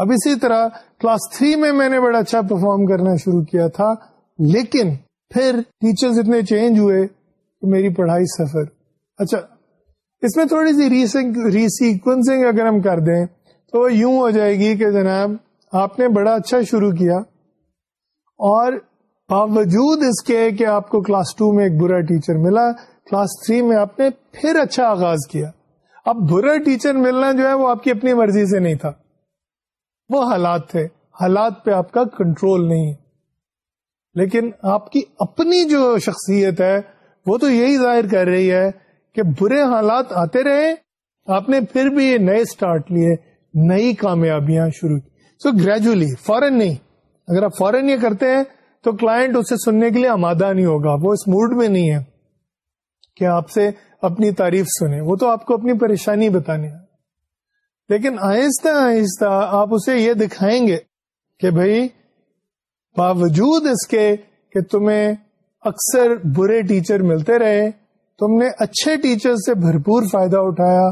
اب اسی طرح کلاس تھری میں میں نے بڑا اچھا پرفارم کرنا شروع کیا تھا، لیکن پھر ٹیچرز اتنے چینج ہوئے تو میری پڑھائی سفر۔ اچھا اس میں تھوڑی سی ریسیکوینسنگ اگر ہم کر دیں، تو یوں ہو جائے گی کہ جناب، آپ نے بڑا اچھا شروع کیا اور باوجود اس کے کہ آپ کو کلاس ٹو میں ایک برا ٹیچر ملا، کلاس تھری میں آپ نے پھر اچھا آغاز کیا۔ اب برا ٹیچر ملنا جو ہے، وہ آپ کی اپنی مرضی سے نہیں تھا۔ وہ حالات تھے۔ حالات پہ آپ کا کنٹرول نہیں ہے۔ لیکن آپ کی اپنی جو شخصیت ہے، وہ تو یہی ظاہر کر رہی ہے کہ برے حالات آتے رہے۔ آپ نے پھر بھی یہ نئے اسٹارٹ لیے، نئی کامیابیاں شروع کی۔ سو گریجولی فورن نہیں۔ اگر آپ فورن یہ کرتے ہیں، تو کلائنٹ اسے سننے کے لیے آمادہ نہیں ہوگا۔ وہ اس موڈ میں نہیں ہے کہ آپ سے اپنی تعریف سنیں۔ وہ تو آپ کو اپنی پریشانی بتانے۔ ہیں لیکن آہستہ آہستہ آپ اسے یہ دکھائیں گے کہ بھائی، باوجود اس کے کہ تمہیں اکثر برے ٹیچر ملتے رہے، تم نے اچھے ٹیچر سے بھرپور فائدہ اٹھایا۔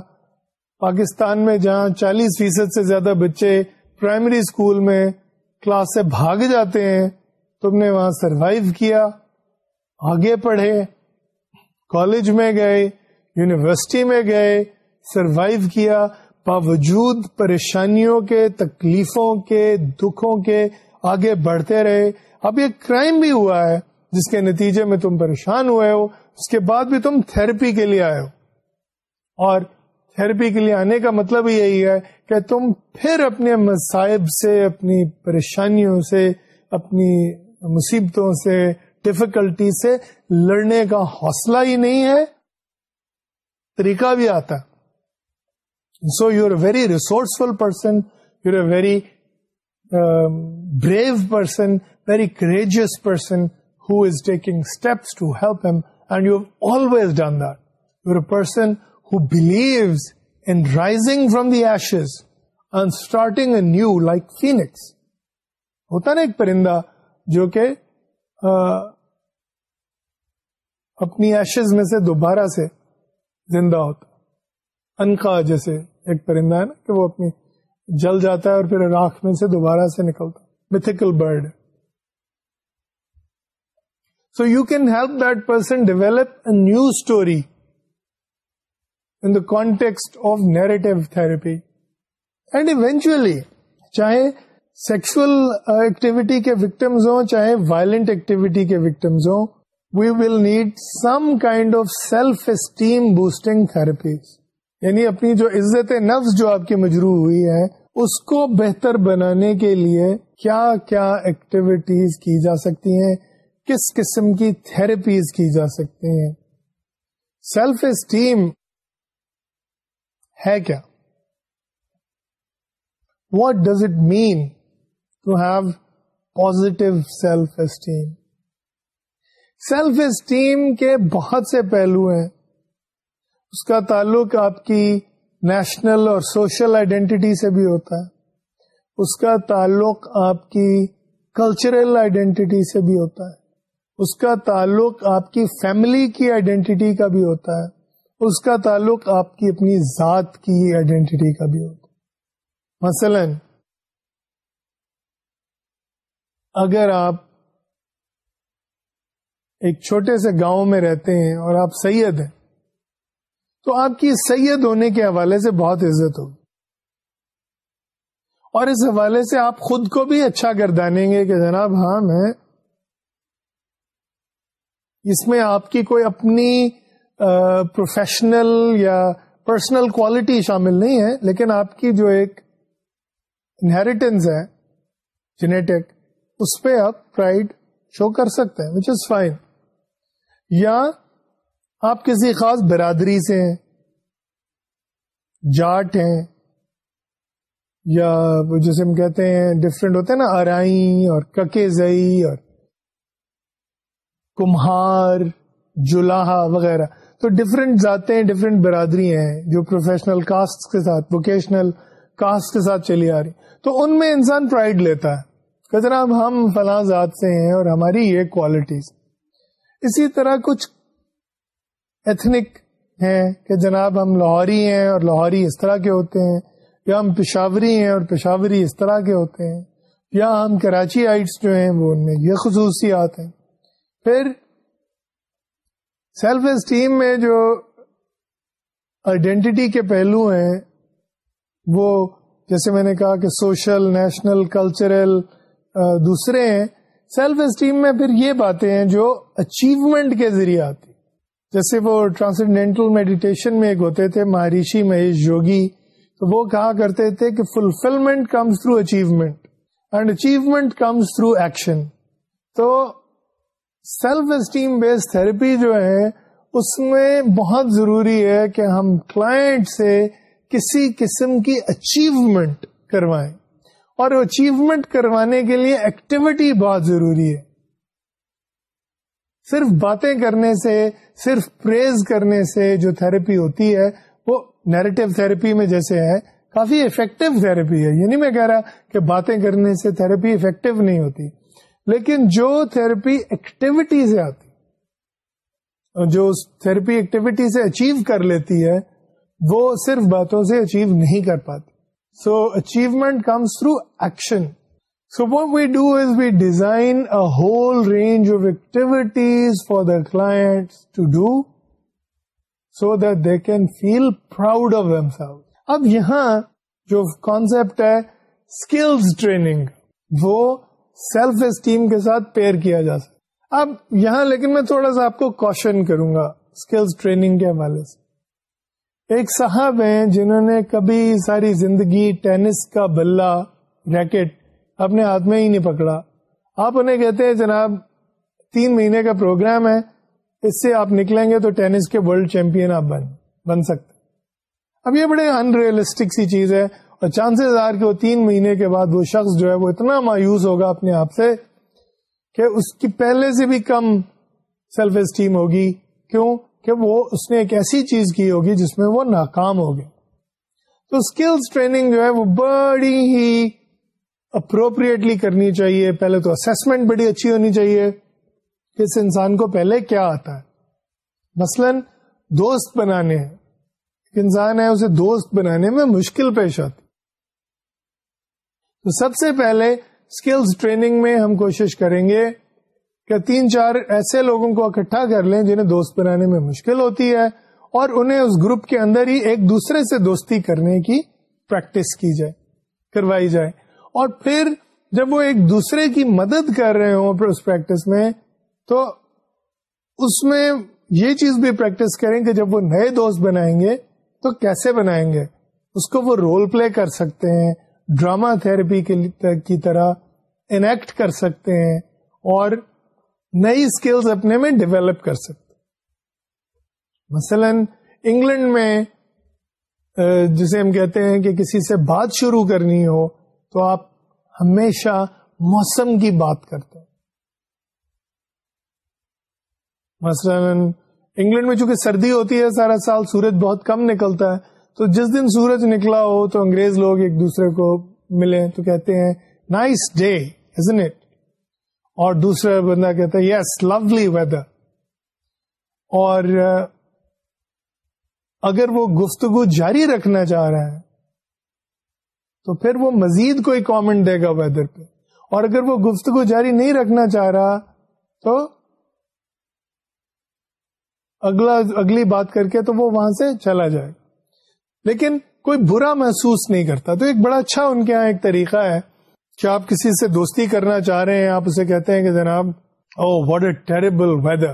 پاکستان میں جہاں چالیس فیصد سے زیادہ بچے پرائمری اسکول میں کلاس سے بھاگ جاتے ہیں، تم نے وہاں سروائو کیا، آگے پڑھے، کالج میں گئے، یونیورسٹی میں گئے سروائو کیا۔ باوجود پریشانیوں کے، تکلیفوں کے، دکھوں کے آگے بڑھتے رہے۔ اب یہ کرائم بھی ہوا ہے، جس کے نتیجے میں تم پریشان ہوئے ہو، اس کے بعد بھی تم تھراپی کے لیے آئے ہو۔ اور تھراپی کے لیے آنے کا مطلب یہی ہے کہ تم پھر اپنے مصائب سے، اپنی پریشانیوں سے، اپنی مصیبتوں سے ڈفیکلٹی سے لڑنے کا حوصلہ ہی نہیں ہے۔ طریقہ بھی آتا ہے۔ So you are very resourceful person you are very brave person very courageous person who is taking steps to help him and you always done that you are person who believes in rising from the ashes and starting a new like phoenix ہوتا نا ایک پرندہ جو کہ اپنی Ashes میں سے دوبارہ سے زندہ ہوتا۔ انکا جیسے ایک پرندہ ہے نا کہ وہ اپنی جل جاتا ہے اور پھر راکھ میں سے دوبارہ سے نکلتا mythical bird so you can help that person develop a new story in the context of narrative therapy and eventually چاہے سیکسل ایکٹیویٹی کے وکٹمز ہوں، چاہے وائلنٹ ایکٹیویٹی کے وکٹمز ہوں we will need some kind of self esteem boosting therapies یعنی اپنی جو عزت نفس جو آپ کی مجرو ہوئی ہے اس کو بہتر بنانے کے لیے کیا کیا ایکٹیویٹیز کی جا سکتی ہیں؟ کس قسم کی تھراپیز کی جا سکتی ہیں؟ سیلف اسٹیم ہے کیا؟ What does it mean to have positive self esteem self esteem کے بہت سے پہلو ہیں۔ اس کا تعلق آپ کی نیشنل اور سوشل آئیڈینٹی سے بھی ہوتا ہے۔ اس کا تعلق آپ کی کلچرل آئیڈینٹی سے بھی ہوتا ہے۔ اس کا تعلق آپ کی فیملی کی آئیڈینٹی کا بھی ہوتا ہے۔ اس کا تعلق آپ کی اپنی ذات کی آئیڈینٹی کا بھی ہوتا ہے۔ مثلا، اگر آپ ایک چھوٹے سے گاؤں میں رہتے ہیں اور آپ سید ہیں تو آپ کی سید ہونے کے حوالے سے بہت عزت ہوگی۔ اور اس حوالے سے آپ خود کو بھی اچھا گردانیں گے کہ جناب ہاں میں اس میں آپ کی کوئی اپنی پروفیشنل یا پرسنل کوالٹی شامل نہیں ہے، لیکن آپ کی جو ایک انہیریٹنس ہے جینیٹک اس پہ آپ پرائڈ شو کر سکتے ہیں وچ از فائن یا آپ کسی خاص برادری سے ہیں، جاٹ ہیں، یا جیسے ہم کہتے ہیں ڈفرینٹ ہوتے ہیں نا ارائی اور ککے زئی اور کمہار جلاحا وغیرہ۔ تو ڈفرینٹ ذاتیں ڈفرینٹ برادری ہیں جو پروفیشنل کاسٹ کے ساتھ ووکیشنل کاسٹ کے ساتھ چلی آ رہی۔ تو ان میں انسان پرائڈ لیتا ہے۔ کہ جناب ہم فلاں ذات سے ہیں اور ہماری یہ کوالٹیز اسی طرح کچھ ایتھنک ہیں کہ جناب ہم لاہوری ہیں اور لاہوری اس طرح کے ہوتے ہیں، یا ہم پشاوری ہیں اور پشاوری اس طرح کے ہوتے ہیں، یا ہم کراچی آئٹس جو ہیں وہ ان میں یہ خصوصیات ہیں۔ پھر سیلف اسٹیم میں جو آئیڈینٹی کے پہلو ہیں، وہ جیسے میں نے کہا کہ سوشل نیشنل کلچرل دوسرے ہیں۔ سیلف اسٹیم میں پھر یہ باتیں ہیں جو اچیومنٹ کے ذریعے آتی جیسے وہ ٹرانسینڈینٹل میڈیٹیشن میں ایک ہوتے تھے، مہارشی مہیش یوگی، تو وہ کہا کرتے تھے کہ fulfilment comes through achievement and achievement comes through action تو سیلف اسٹیم بیس تھراپی جو ہے، اس میں بہت ضروری ہے کہ ہم کلائنٹ سے کسی قسم کی اچیومنٹ کروائیں۔ اور اچیومنٹ کروانے کے لیے ایکٹیویٹی بہت ضروری ہے۔ صرف باتیں کرنے سے صرف پریز کرنے سے جو تھراپی ہوتی ہے، وہ نیریٹو تھراپی میں جیسے ہے، کافی افیکٹو تھراپی ہے۔ یعنی میں کہہ رہا کہ باتیں کرنے سے تھراپی افیکٹو نہیں ہوتی، لیکن جو تھراپی ایکٹیویٹی سے آتی، جو تھراپی ایکٹیویٹی سے اچیو کر لیتی ہے، وہ صرف باتوں سے اچیو نہیں کر پاتی۔ So achievement comes through action So what we do is we design a whole range of activities for the clients to do so that they can feel proud of themselves. اب یہاں جو concept ہے skills training وہ self esteem کے ساتھ pair کیا جا سکتا اب یہاں لیکن میں تھوڑا سا آپ کو کوشچن کروں گا اسکلز ٹریننگ کے حوالے سے ایک صاحب ہیں جنہوں نے کبھی ساری زندگی ٹینس کا بلہ ریکٹ اپنے ہاتھ میں ہی نہیں پکڑا۔ آپ انہیں کہتے ہیں، جناب، تین مہینے کا پروگرام ہے، اس سے آپ نکلیں گے تو ٹینس کے ورلڈ چیمپئن آپ بن بن سکتے۔ اب یہ بڑے ان ریئلسٹک سی چیز ہے اور چانسز آر کہ وہ تین مہینے کے بعد وہ شخص جو ہے وہ اتنا مایوس ہوگا اپنے آپ سے کہ اس کی پہلے سے بھی کم سیلف اسٹیم ہوگی۔ کیوں؟ کہ وہ، اس نے ایک ایسی چیز کی ہوگی جس میں وہ ناکام ہو گیا تو اسکلس ٹریننگ جو ہے وہ بڑی ہی اپروپریٹلی کرنی چاہیے۔ پہلے تو اسسمنٹ بڑی اچھی ہونی چاہیے۔ کہ اس انسان کو پہلے کیا آتا ہے؟ مثلا دوست بنانے ایک انسان ہے، اسے دوست بنانے میں مشکل پیش آتی۔ تو سب سے پہلے اسکلز ٹریننگ میں ہم کوشش کریں گے کہ تین چار ایسے لوگوں کو اکٹھا کر لیں جنہیں دوست بنانے میں مشکل ہوتی ہے اور انہیں اس گروپ کے اندر ہی ایک دوسرے سے دوستی کرنے کی پریکٹس کی جائے، کروائی جائے۔ اور پھر جب وہ ایک دوسرے کی مدد کر رہے ہوں اس پریکٹس میں، تو اس میں یہ چیز بھی پریکٹس کریں کہ جب وہ نئے دوست بنائیں گے، تو کیسے بنائیں گے؟ اس کو وہ رول پلے کر سکتے ہیں ڈراما تھراپی کی طرح انیکٹ کر سکتے ہیں اور نئی اسکلز اپنے میں ڈیولپ کر سکتے مثلا انگلینڈ میں جسے ہم کہتے ہیں کہ کسی سے بات شروع کرنی ہو، تو آپ ہمیشہ موسم کی بات کرتے ہیں مثلا انگلینڈ میں چونکہ سردی ہوتی ہے سارا سال سورج بہت کم نکلتا ہے، تو جس دن سورج نکلا ہو تو انگریز لوگ ایک دوسرے کو ملے تو کہتے ہیں نائس ڈے ازن اٹ اور دوسرا بندہ کہتا ہے یس لولی ویدر اور اگر وہ گفتگو جاری رکھنا چاہ رہا ہے تو پھر وہ مزید کوئی کامنٹ دے گا ویدر پہ۔ اور اگر وہ گفتگو جاری نہیں رکھنا چاہ رہا، تو اگلا، اگلی بات کر کے تو وہ وہاں سے چلا جائے۔ لیکن کوئی برا محسوس نہیں کرتا۔ تو ایک بڑا اچھا ان کے یہاں ایک طریقہ ہے کہ آپ کسی سے دوستی کرنا چاہ رہے ہیں، آپ اسے کہتے ہیں کہ جناب oh what a terrible weather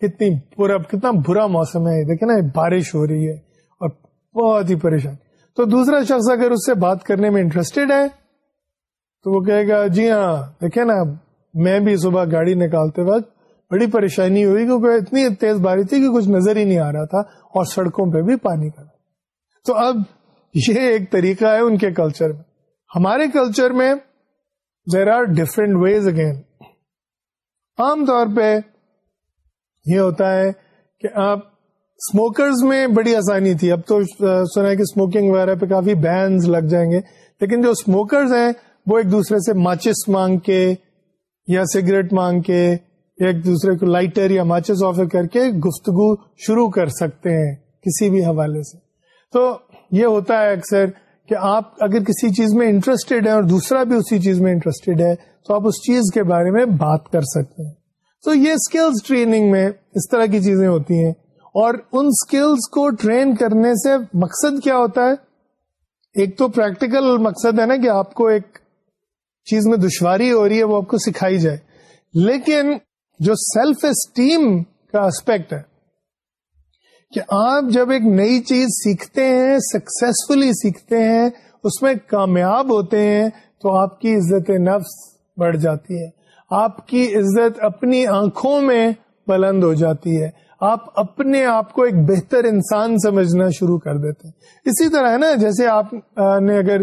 کتنی برا، کتنا برا موسم ہے دیکھیں نا، بارش ہو رہی ہے اور بہت ہی پریشان تو دوسرا شخص اگر اس سے بات کرنے میں انٹرسٹیڈ ہے، تو وہ کہے گا جی ہاں دیکھیں نا، میں بھی صبح گاڑی نکالتے وقت بڑی پریشانی ہوئی کیونکہ اتنی تیز بارش تھی کہ کچھ نظر ہی نہیں آ رہا تھا اور سڑکوں پہ بھی پانی کا تو اب یہ ایک طریقہ ہے ان کے کلچر میں۔ ہمارے کلچر میں there are different ways again عام طور پہ یہ ہوتا ہے کہ آپ اسموکرز میں بڑی آسانی تھی۔ اب تو سنا ہے کہ اسموکنگ وغیرہ پہ کافی بینز لگ جائیں گے۔ لیکن جو اسموکرز ہیں، وہ ایک دوسرے سے ماچس مانگ کے یا سگریٹ مانگ کے ایک دوسرے کو لائٹر یا ماچس آفر کر کے گفتگو شروع کر سکتے ہیں کسی بھی حوالے سے۔ تو یہ ہوتا ہے اکثر کہ آپ اگر کسی چیز میں انٹرسٹیڈ ہے اور دوسرا بھی اسی چیز میں انٹرسٹیڈ ہے، تو آپ اس چیز کے بارے میں بات کر سکتے ہیں۔ تو یہ اسکلس ٹریننگ میں اس طرح کی چیزیں ہوتی ہیں۔ اور ان اسکلس کو ٹرین کرنے سے مقصد کیا ہوتا ہے؟ ایک تو پریکٹیکل مقصد ہے نا کہ آپ کو ایک چیز میں دشواری ہو رہی ہے، وہ آپ کو سکھائی جائے۔ لیکن جو سیلف اسٹیم کا اسپیکٹ ہے، کہ آپ جب ایک نئی چیز سیکھتے ہیں سکسیسفلی سیکھتے ہیں، اس میں کامیاب ہوتے ہیں، تو آپ کی عزت نفس بڑھ جاتی ہے۔ آپ کی عزت اپنی آنکھوں میں بلند ہو جاتی ہے۔ آپ اپنے آپ کو ایک بہتر انسان سمجھنا شروع کر دیتے ہیں۔ اسی طرح ہے نا، جیسے آپ نے اگر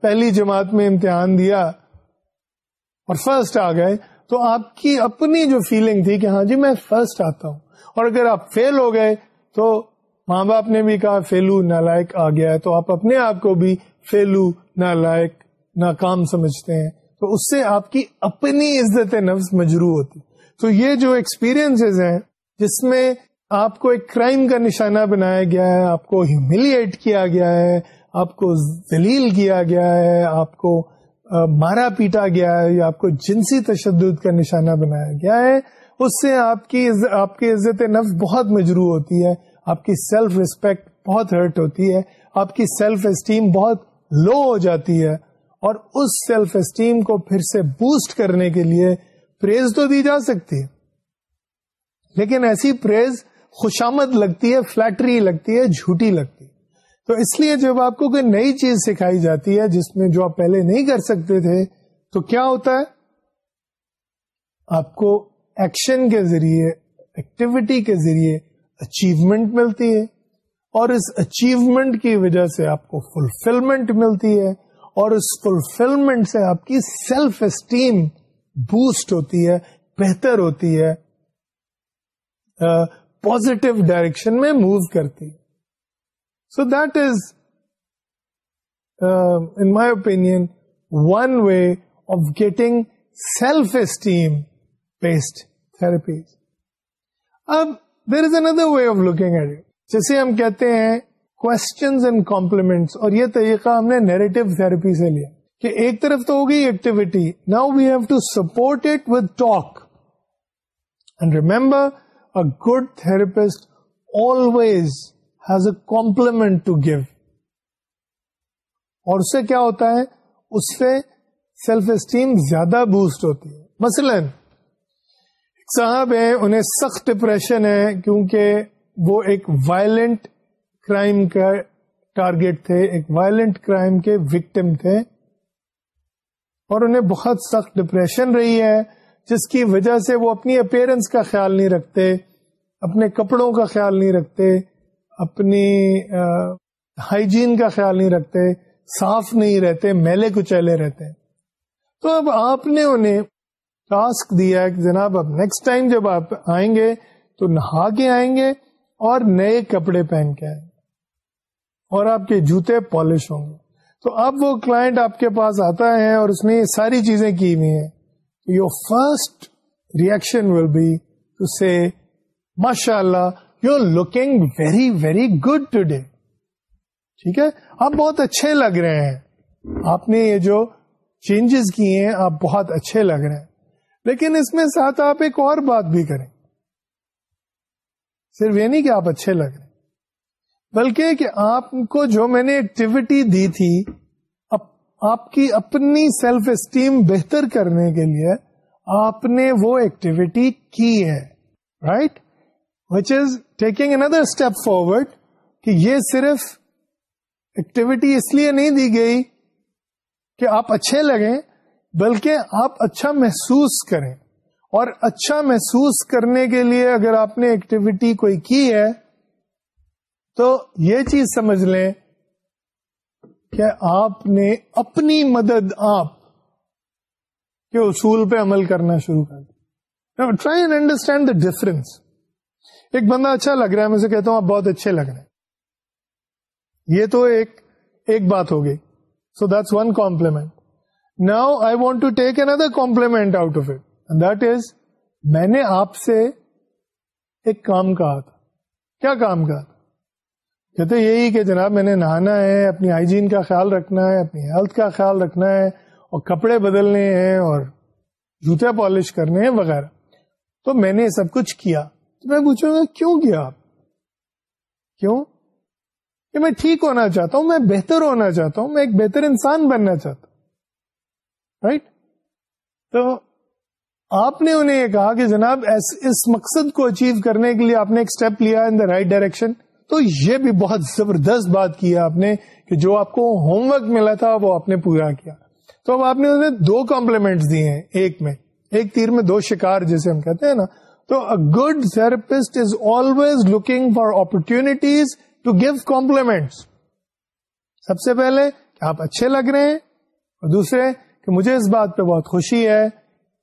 پہلی جماعت میں امتحان دیا اور فرسٹ آ گئے، تو آپ کی اپنی جو فیلنگ تھی کہ ہاں جی میں فرسٹ آتا ہوں۔ اور اگر آپ فیل ہو گئے، تو ماں باپ نے بھی کہا، فیلو نالائک آ گیا ہے۔ تو آپ اپنے آپ کو بھی فیلو نالائک ناکام سمجھتے ہیں۔ تو اس سے آپ کی اپنی عزت نفس مجرو ہوتی۔ تو یہ جو ایکسپیرئنس ہیں جس میں آپ کو ایک کرائم کا نشانہ بنایا گیا ہے، آپ کو ہیوملیٹ کیا گیا ہے، آپ کو ذلیل کیا گیا ہے، آپ کو مارا پیٹا گیا ہے یا آپ کو جنسی تشدد کا نشانہ بنایا گیا ہے، اس سے آپ کی آپ کی عزت نفس بہت مجرو ہوتی ہے، آپ کی سیلف ریسپیکٹ بہت ہرٹ ہوتی ہے، آپ کی سیلف اسٹیم بہت لو ہو جاتی ہے، اور اس سیلف اسٹیم کو پھر سے بوسٹ کرنے کے لیے پریز تو دی جا سکتی ہے۔ لیکن ایسی پریز خوشامد لگتی ہے فلیٹری لگتی ہے، جھوٹی لگتی ہے۔ تو اس لیے جب آپ کو کوئی نئی چیز سکھائی جاتی ہے، جس میں جو آپ پہلے نہیں کر سکتے تھے، تو کیا ہوتا ہے؟ آپ کو ایکشن کے ذریعے ایکٹیویٹی کے ذریعے اچیومنٹ ملتی ہے۔ اور اس اچیومنٹ کی وجہ سے آپ کو فلفلمنٹ ملتی ہے۔ اور اس فلفلمنٹ سے آپ کی سیلف اسٹیم بوسٹ ہوتی ہے، بہتر ہوتی ہے۔ پوزیٹو ڈائریکشن میں موو کرتی so that is in my opinion one way of getting self esteem based therapies اب there is another way of looking at جیسے ہم کہتے ہیں کوشچنز اینڈ کمپلیمنٹس اور یہ طریقہ ہم نے نیریٹو تھراپی سے لیا۔ کہ ایک طرف تو ہوگی activity now we have to support it with talk and remember a good therapist always has a compliment to give اور اس سے کیا ہوتا ہے؟ اس سے سیلف اسٹیم زیادہ بوسٹ ہوتی ہے. مثلا صاحب ہیں، انہیں سخت ڈپریشن ہے کیونکہ وہ ایک وائلنٹ کرائم کا ٹارگیٹ تھے، ایک وائلنٹ کرائم کے وکٹم تھے اور انہیں بہت سخت ڈپریشن رہی ہے۔ جس کی وجہ سے وہ اپنی اپیرنس کا خیال نہیں رکھتے، اپنے کپڑوں کا خیال نہیں رکھتے، اپنی ہائیجین کا خیال نہیں رکھتے، صاف نہیں رہتے، میلے کچیلے رہتے۔ تو اب آپ نے انہیں ٹاسک دیا کہ جناب اب نیکسٹ ٹائم جب آپ آئیں گے تو نہا کے آئیں گے اور نئے کپڑے پہن کے آئیں گے۔ اور آپ کے جوتے پالش ہوں گے۔ تو اب وہ کلائنٹ آپ کے پاس آتا ہے اور اس نے یہ ساری چیزیں کی ہوئی ہیں۔ Your first reaction will be to see ماشاء اللہ you are looking very very good today ٹھیک ہے؟ آپ بہت اچھے لگ رہے ہیں۔ آپ نے یہ جو چینجز کیے ہیں، آپ بہت اچھے لگ رہے ہیں۔ لیکن اس میں ساتھ آپ ایک اور بات بھی کریں۔ صرف یہ نہیں کہ آپ اچھے لگ رہے بلکہ کہ آپ کو جو میں نے ایکٹیویٹی دی تھی آپ کی اپنی سیلف اسٹیم بہتر کرنے کے لیے آپ نے وہ ایکٹیویٹی کی ہے right which is taking another step forward کہ یہ صرف ایکٹیویٹی اس لیے نہیں دی گئی کہ آپ اچھے لگیں، بلکہ آپ اچھا محسوس کریں۔ اور اچھا محسوس کرنے کے لیے اگر آپ نے ایکٹیویٹی کوئی کی ہے، تو یہ چیز سمجھ لیں کہ آپ نے اپنی مدد آپ کے اصول پہ عمل کرنا شروع کر دیا try and understand the difference ایک بندہ اچھا لگ رہا ہے، میں سے کہتا ہوں آپ بہت اچھے لگ رہے ہیں۔ یہ تو ایک ایک بات ہو گئی۔ So that's one compliment now I want to take another compliment out of it that is میں نے آپ سے ایک کام کہا تھا۔ کیا کام کہا تھا؟ کہتے یہی کہ جناب میں نے نہانا ہے، اپنی ہائیجین کا خیال رکھنا ہے، اپنی ہیلتھ کا خیال رکھنا ہے اور کپڑے بدلنے ہیں اور جوتے پالش کرنے ہیں وغیرہ۔ تو میں نے سب کچھ کیا۔ تو میں پوچھوں گا، کیوں کیا آپ؟ کیوں؟ کہ میں ٹھیک ہونا چاہتا ہوں، میں بہتر ہونا چاہتا ہوں، میں ایک بہتر انسان بننا چاہتا ہوں۔ رائٹ تو آپ نے انہیں یہ کہا کہ جناب، اس مقصد کو اچیو کرنے کے لیے آپ نے ایک اسٹیپ لیا ان دا رائٹ ڈائریکشن تو یہ بھی بہت زبردست بات کی آپ نے کہ جو آپ کو ہوم ورک ملا تھا وہ آپ نے پورا کیا۔ تو اب آپ نے انہیں دو کمپلیمنٹ دیے ہیں، ایک میں، ایک تیر میں دو شکار جیسے ہم کہتے ہیں نا۔ تو good therapist is always looking for opportunities to give compliment سب سے پہلے کہ آپ اچھے لگ رہے ہیں، اور دوسرے کہ مجھے اس بات پہ بہت خوشی ہے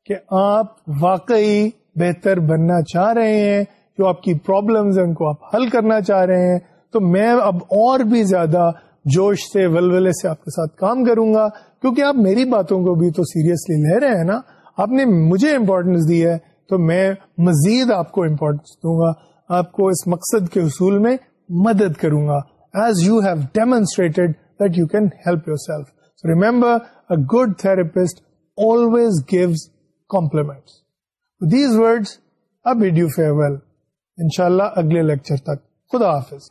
کہ آپ واقعی بہتر بننا چاہ رہے ہیں۔ جو آپ کی پرابلمز ہیں ان کو آپ حل کرنا چاہ رہے ہیں، تو میں اب اور بھی زیادہ جوش سے، ولولے سے آپ کے ساتھ کام کروں گا۔ کیونکہ آپ میری باتوں کو بھی تو سیریسلی لے رہے ہیں نا۔ آپ نے مجھے امپورٹینس دی ہے، تو میں مزید آپ کو امپورٹینس دوں گا۔ آپ کو اس مقصد کے حصول میں مدد کروں گا۔ As you have demonstrated that you can help yourself remember a good therapist always gives compliment these word اب ڈیو فیئر ویل انشاءاللہ اگلے لیکچر تک خدا حافظ